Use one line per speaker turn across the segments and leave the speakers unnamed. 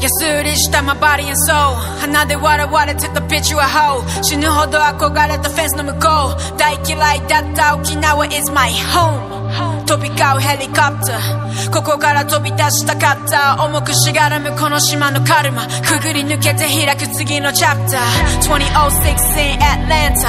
安売りした my body and soul. 鼻で笑われてたピッチは hoe. 死ぬほど憧れたフェンスの向こう大嫌いだった沖縄 is my home. 飛び交うヘリコプターここから飛び出したかった重くしがらむこの島のカルマくぐり抜けて開く次のチャプター2006 in Atlanta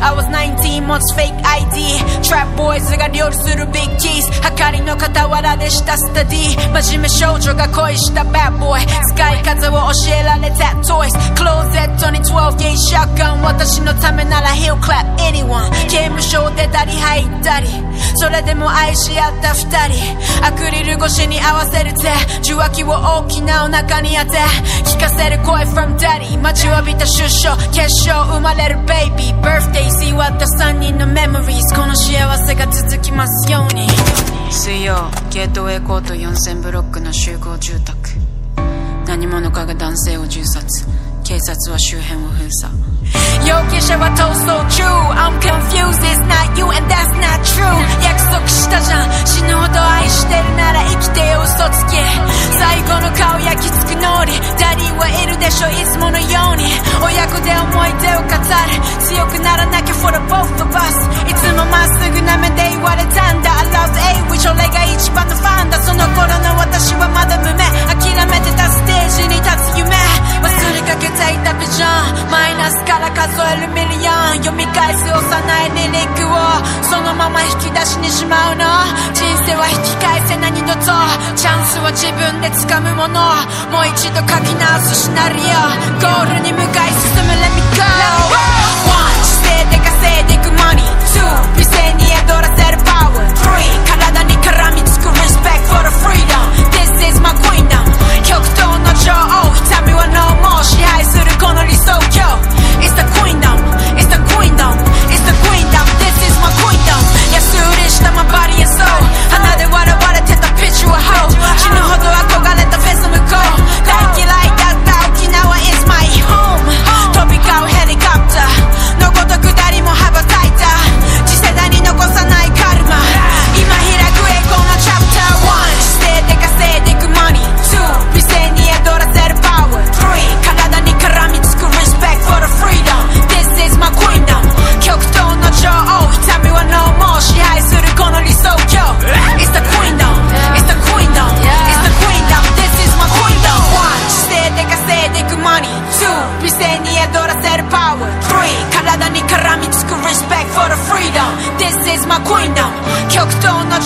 I was 19 months fake ID Trap boys が料理するビッキーズはかりの傍らでしたスタディ真面目少女が恋した bad boy. 使い方を教えられた toys. クローゼットに12 gauge shotgun. 私のためなら he'll clap anyone. 刑務所出たり入ったりそれでも愛し合った二人アクリル越しに合わせる手受話器を大きなお腹に当て聞かせる声ちわびた出所決勝生まれる baby birthday 祝った3人の memories この幸せが続きますように。水曜ゲートウェイコート4000ブロックの集合住宅。何者かが男性を銃殺。警察は周辺を封鎖。容疑者は逃走中。I'm confused. It's not you and that's not true. 約束したじゃん。死ぬほど愛してるなら生きてよ嘘つけ。最後の顔焼き付く脳裏 Daddy はいるでしょ。いつもここで思い出を語る。強くならなきゃ for the both of us いつもまっすぐな目で言われたんだ。I love a w i c h 俺が一番のファンだその頃の私はまだ無名。諦めてたステージに立つ夢。忘れかけていたビジョンマイナスから数えるミリオン。読み返す幼いリリック。しにしまうの？人生は引き返せないぞ。チャンスは自分で掴むもの。もう一度書き直すシナリオ。ゴールに向かい進む。Let me go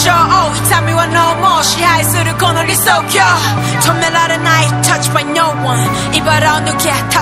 東の女王痛みは no more. 支配するこの理想郷止められない touch by no one. 茨を抜け立つ武道館